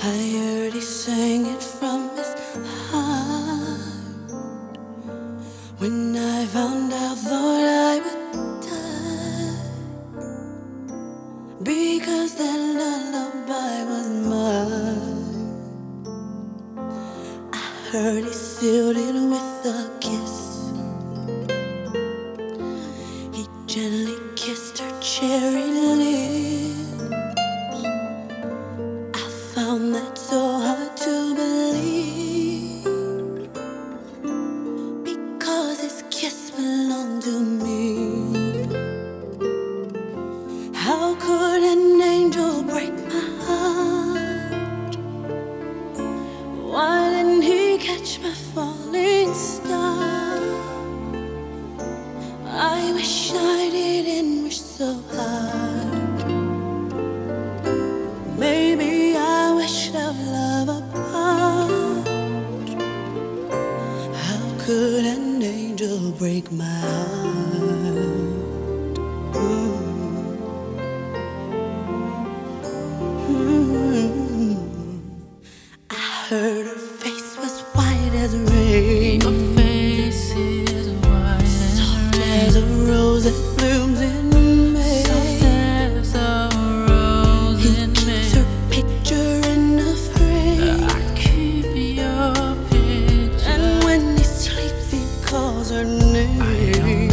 I heard he sang it from his heart. When I found out, Lord, I would die. Because that lullaby was mine. I heard he sealed it with a kiss. He gently kissed her cherry lips. My falling star? I wish I didn't wish so hard. Maybe I wished our love apart. How could an angel break my heart? I heard Yeah.